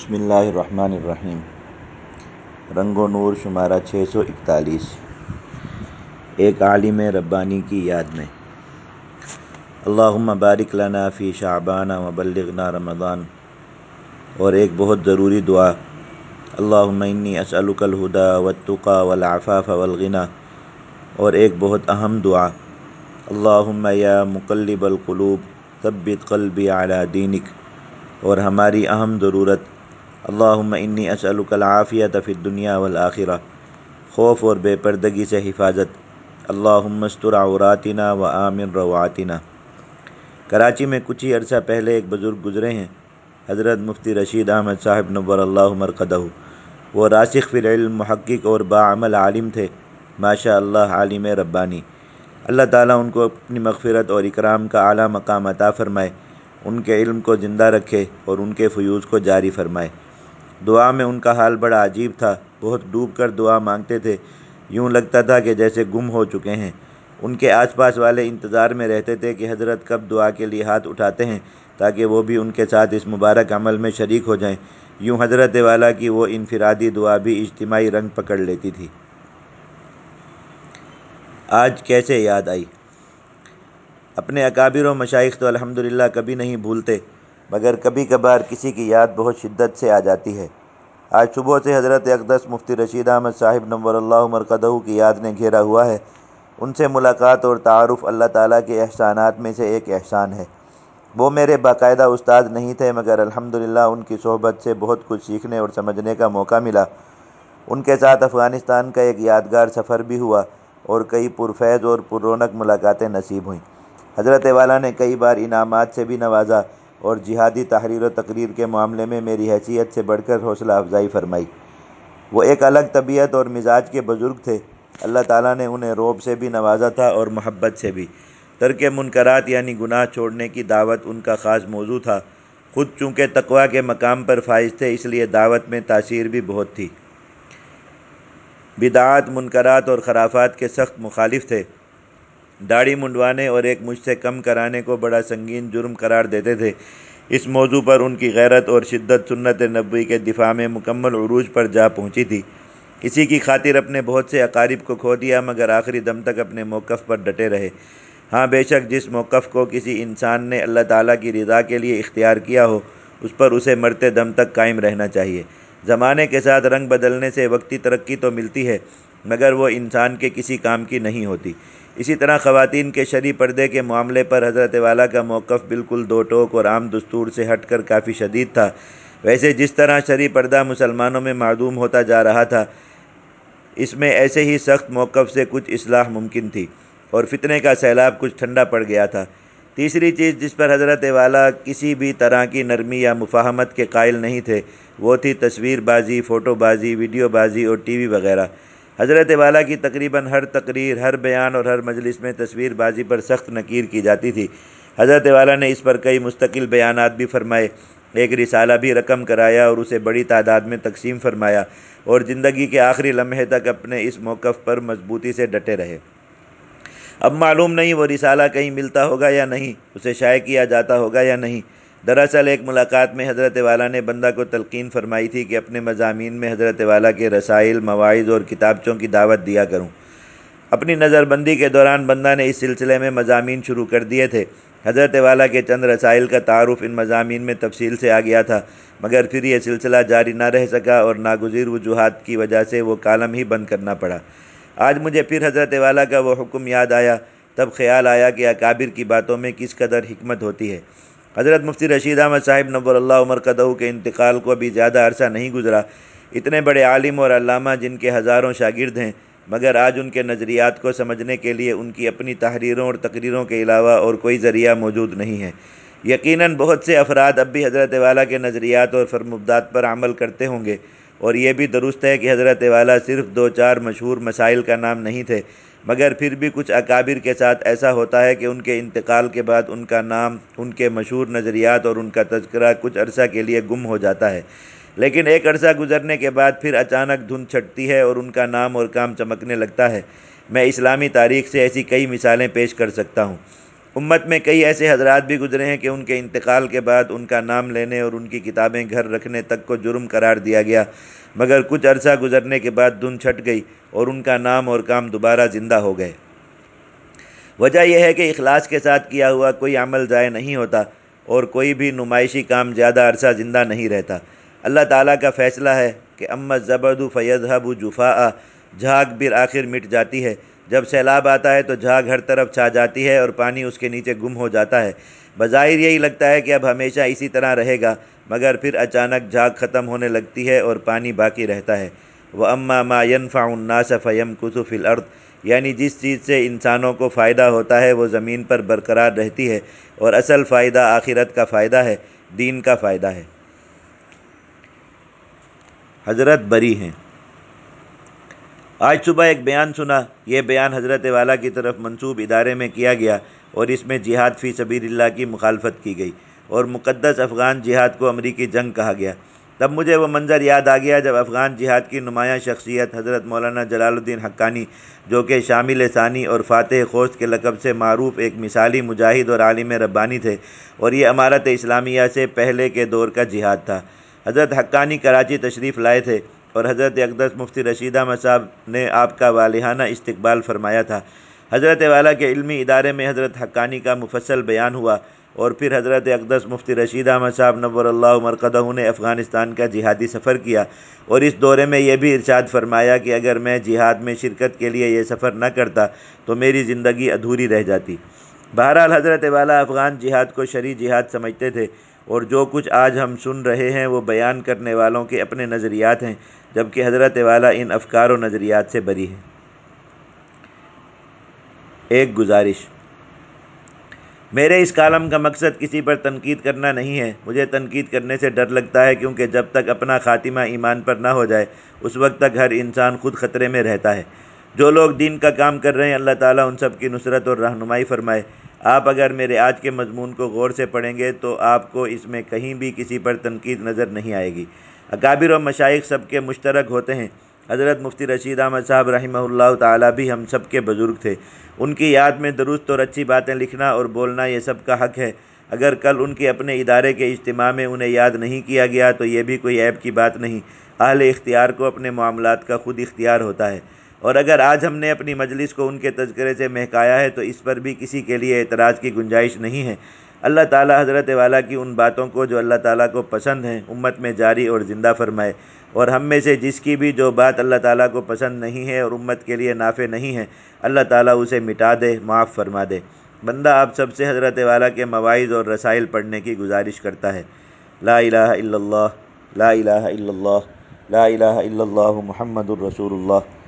بسم اللہ الرحمن الرحیم۔ رنگ و نور شمارہ چھ سو اکتالیس۔ ایک عالم ربانی کی یاد میں۔ اللہم بارک لنا فی شعبان و رمضان۔ اور ایک بہت ضروری دعا۔ اللہم انی اسألک الہدا والتقا والعفاف والغنا اور ایک بہت اہم دعا۔ اللہم یا مقلب القلوب، ثبت قلبی علی دینک۔ اور ہماری اہم ضرورت۔ اللہم انی اسألک العافیت فی الدنیا والآخرہ۔ خوف اور بے پردگی سے حفاظت۔ اللہم استر عوراتنا و آمن روعاتنا کراچی میں کچھ ہی عرصہ پہلے ایک بزرگ گزرے ہیں۔ حضرت مفتی رشید احمد صاحب نور اللہ مرقدہ۔ وہ راسخ فی العلم، محقق اور باعمل عالم تھے۔ ماشاء اللہ، عالم ربانی۔ اللہ تعالیٰ ان کو اپنی مغفرت اور اکرام کا اعلیٰ مقام عطا فرمائے۔ ان کے علم کو زندہ رکھے اور ان کے فیوز کو جاری فرمائے۔ دعا میں ان کا حال بڑا عجیب تھا۔ بہت ڈوب کر دعا مانگتے تھے۔ یوں لگتا تھا کہ جیسے گم ہو چکے ہیں۔ ان کے آس پاس والے انتظار میں رہتے تھے کہ حضرت کب دعا کے لیے ہاتھ اٹھاتے ہیں تاکہ وہ بھی ان کے ساتھ اس مبارک عمل میں شریک ہو جائیں۔ یوں حضرت والا کی وہ انفرادی دعا بھی اجتماعی رنگ پکڑ لیتی تھی۔ آج کیسے یاد آئی؟ اپنے اکابر و مشائخ تو الحمدللہ کبھی نہیں بھولتے۔ مگر کبھی کبھار کسی کی یاد بہت شدت سے آ جاتی ہے۔ آج صبح سے حضرت اقدس مفتی رشید احمد صاحب نور اللہ مرقدہ کی یاد نے گھیرا ہوا ہے۔ ان سے ملاقات اور تعارف اللہ تعالیٰ کے احسانات میں سے ایک احسان ہے۔ وہ میرے باقاعدہ استاد نہیں تھے، مگر الحمدللہ ان کی صحبت سے بہت کچھ سیکھنے اور سمجھنے کا موقع ملا۔ ان کے ساتھ افغانستان کا ایک یادگار سفر بھی ہوا اور کئی پرفیض اور پر رونق ملاقاتیں نصیب ہوئیں۔ حضرت والا نے کئی بار انعامات سے بھی نوازا۔ اور جہادی تحریر و تقریر کے معاملے میں میری حیثیت سے بڑھ کر حوصلہ افزائی فرمائی۔ وہ ایک الگ طبیعت اور مزاج کے بزرگ تھے۔ اللہ تعالیٰ نے انہیں روب سے بھی نوازا تھا اور محبت سے بھی۔ ترک منکرات یعنی گناہ چھوڑنے کی دعوت ان کا خاص موضوع تھا۔ خود چونکہ تقوا کے مقام پر فائز تھے، اس لیے دعوت میں تاثیر بھی بہت تھی۔ بدعات، منکرات اور خرافات کے سخت مخالف تھے۔ داڑھی منڈوانے اور ایک مجھ سے کم کرانے کو بڑا سنگین جرم قرار دیتے تھے۔ اس موضوع پر ان کی غیرت اور شدت سنت نبوی کے دفاع میں مکمل عروج پر جا پہنچی تھی۔ اسی کی خاطر اپنے بہت سے اقارب کو کھو دیا، مگر آخری دم تک اپنے موقف پر ڈٹے رہے۔ ہاں بے شک جس موقف کو کسی انسان نے اللہ تعالیٰ کی رضا کے لیے اختیار کیا ہو، اس پر اسے مرتے دم تک قائم رہنا چاہیے۔ زمانے کے ساتھ رنگ بدلنے سے وقتی ترقی تو ملتی ہے مگر وہ انسان کے کسی کام کی نہیں ہوتی۔ اسی طرح خواتین کے شرعی پردے کے معاملے پر حضرت والا کا موقف بالکل دو ٹوک اور عام دستور سے ہٹ کر کافی شدید تھا۔ ویسے جس طرح شرعی پردہ مسلمانوں میں معدوم ہوتا جا رہا تھا، اس میں ایسے ہی سخت موقف سے کچھ اصلاح ممکن تھی اور فتنے کا سیلاب کچھ ٹھنڈا پڑ گیا تھا۔ تیسری چیز جس پر حضرت والا کسی بھی طرح کی نرمی یا مفاہمت کے قائل نہیں تھے، وہ تھی تصویر بازی، فوٹو بازی، ویڈیو بازی اور ٹی وی وغیرہ۔ حضرت والا کی تقریباً ہر تقریر، ہر بیان اور ہر مجلس میں تصویر بازی پر سخت نکیر کی جاتی تھی۔ حضرت والا نے اس پر کئی مستقل بیانات بھی فرمائے۔ ایک رسالہ بھی رقم کرایا اور اسے بڑی تعداد میں تقسیم فرمایا اور زندگی کے آخری لمحے تک اپنے اس موقف پر مضبوطی سے ڈٹے رہے۔ اب معلوم نہیں وہ رسالہ کہیں ملتا ہوگا یا نہیں، اسے شائع کیا جاتا ہوگا یا نہیں۔ دراصل ایک ملاقات میں حضرت والا نے بندہ کو تلقین فرمائی تھی کہ اپنے مضامین میں حضرت والا کے رسائل، مواعظ اور کتابچوں کی دعوت دیا کروں۔ اپنی نظر بندی کے دوران بندہ نے اس سلسلے میں مضامین شروع کر دیے تھے۔ حضرت والا کے چند رسائل کا تعارف ان مضامین میں تفصیل سے آ گیا تھا، مگر پھر یہ سلسلہ جاری نہ رہ سکا اور ناگزیر وجوہات کی وجہ سے وہ کالم ہی بند کرنا پڑا۔ آج مجھے پھر حضرت والا کا وہ حکم یاد آیا، تب خیال آیا کہ اکابر کی باتوں میں کس قدر حکمت ہوتی ہے۔ حضرت مفتی رشید احمد صاحب نور اللہ عمر قدو کے انتقال کو ابھی زیادہ عرصہ نہیں گزرا۔ اتنے بڑے عالم اور علامہ جن کے ہزاروں شاگرد ہیں، مگر آج ان کے نظریات کو سمجھنے کے لیے ان کی اپنی تحریروں اور تقریروں کے علاوہ اور کوئی ذریعہ موجود نہیں ہے۔ یقیناً بہت سے افراد اب بھی حضرت والا کے نظریات اور فرمبدات پر عمل کرتے ہوں گے۔ اور یہ بھی درست ہے کہ حضرت والا صرف دو چار مشہور مسائل کا نام نہیں تھے مگر پھر بھی کچھ اکابر کے ساتھ ایسا ہوتا ہے کہ ان کے انتقال کے بعد ان کا نام، ان کے مشہور نظریات اور ان کا تذکرہ کچھ عرصہ کے لیے گم ہو جاتا ہے۔ لیکن ایک عرصہ گزرنے کے بعد پھر اچانک دھند چھٹتی ہے اور ان کا نام اور کام چمکنے لگتا ہے۔ میں اسلامی تاریخ سے ایسی کئی مثالیں پیش کر سکتا ہوں۔ امت میں کئی ایسے حضرات بھی گزرے ہیں کہ ان کے انتقال کے بعد ان کا نام لینے اور ان کی کتابیں گھر رکھنے تک کو جرم قرار دیا گیا۔ مگر کچھ عرصہ گزرنے کے بعد دن چھٹ گئی اور ان کا نام اور کام دوبارہ زندہ ہو گئے۔ وجہ یہ ہے کہ اخلاص کے ساتھ کیا ہوا، کوئی عمل ضائع نہیں ہوتا اور کوئی بھی نمائشی کام زیادہ عرصہ زندہ نہیں رہتا۔ اللہ تعالیٰ کا فیصلہ ہے کہ امت زبد فیضحب جفا جھاگ بر آخر مٹ جاتی ہے۔ جب سیلاب آتا ہے تو جھاگ ہر طرف چھا جاتی ہے اور پانی اس کے نیچے گم ہو جاتا ہے۔ بظاہر یہی لگتا ہے کہ اب ہمیشہ اسی طرح رہے گا، مگر پھر اچانک جھاگ ختم ہونے لگتی ہے اور پانی باقی رہتا ہے۔ وہ اما ما ينفع الناس فیم فی یعنی جس چیز سے انسانوں کو فائدہ ہوتا ہے وہ زمین پر برقرار رہتی ہے اور اصل فائدہ آخرت کا فائدہ ہے، دین کا فائدہ ہے۔ حضرت بری ہیں۔ آج صبح ایک بیان سنا، یہ بیان حضرت والا کی طرف منصوب ادارے میں کیا گیا اور اس میں جہاد فی سبیل اللہ کی مخالفت کی گئی اور مقدس افغان جہاد کو امریکی جنگ کہا گیا۔ تب مجھے وہ منظر یاد آ گیا جب افغان جہاد کی نمایاں شخصیت حضرت مولانا جلال الدین حقانی، جو کہ شامل ثانی اور فاتح خوست کے لقب سے معروف ایک مثالی مجاہد اور عالم ربانی تھے اور یہ امارت اسلامیہ سے پہلے کے دور کا جہاد تھا۔ حضرت حقانی کراچی تشریف لائے تھے۔ اور حضرت اقدس مفتی رشید احمد صاحب نے آپ کا والہانہ استقبال فرمایا تھا۔ حضرت والا کے علمی ادارے میں حضرت حقانی کا مفصل بیان ہوا اور پھر حضرت اقدس مفتی رشید احمد صاحب نور اللہ مرکدہ نے افغانستان کا جہادی سفر کیا اور اس دورے میں یہ بھی ارشاد فرمایا کہ اگر میں جہاد میں شرکت کے لیے یہ سفر نہ کرتا تو میری زندگی ادھوری رہ جاتی۔ بہرحال حضرت والا افغان جہاد کو شرع جہاد سمجھتے تھے۔ اور جو کچھ آج ہم سن رہے ہیں وہ بیان کرنے والوں کے اپنے نظریات ہیں، جبکہ حضرت والا ان افکار و نظریات سے بری ہیں۔ ایک گزارش۔ میرے اس کالم کا مقصد کسی پر تنقید کرنا نہیں ہے۔ مجھے تنقید کرنے سے ڈر لگتا ہے کیونکہ جب تک اپنا خاتمہ ایمان پر نہ ہو جائے، اس وقت تک ہر انسان خود خطرے میں رہتا ہے۔ جو لوگ دین کا کام کر رہے ہیں، اللہ تعالیٰ ان سب کی نصرت اور رہنمائی فرمائے۔ آپ اگر میرے آج کے مضمون کو غور سے پڑھیں گے تو آپ کو اس میں کہیں بھی کسی پر تنقید نظر نہیں آئے گی۔ اکابر و مشائق سب کے مشترک ہوتے ہیں۔ حضرت مفتی رشید احمد صاحب رحمہ اللہ تعالیٰ بھی ہم سب کے بزرگ تھے۔ ان کی یاد میں درست اور اچھی باتیں لکھنا اور بولنا یہ سب کا حق ہے۔ اگر کل ان کے اپنے ادارے کے اجتماع میں انہیں یاد نہیں کیا گیا تو یہ بھی کوئی عیب کی بات نہیں۔ اہل اختیار کو اپنے معاملات کا خود اختیار ہوتا ہے۔ اور اگر آج ہم نے اپنی مجلس کو ان کے تذکرے سے مہکایا ہے تو اس پر بھی کسی کے لیے اعتراض کی گنجائش نہیں ہے۔ اللہ تعالیٰ حضرت والا کی ان باتوں کو جو اللہ تعالیٰ کو پسند ہیں امت میں جاری اور زندہ فرمائے۔ اور ہم میں سے جس کی بھی جو بات اللہ تعالیٰ کو پسند نہیں ہے اور امت کے لیے نافع نہیں ہے، اللہ تعالیٰ اسے مٹا دے، معاف فرما دے۔ بندہ آپ سب سے حضرت والا کے مواعظ اور رسائل پڑھنے کی گزارش کرتا ہے۔ لا الہ الا اللہ، لا الہ الا اللہ، لا الہ الا اللہ محمد الرسول اللہ۔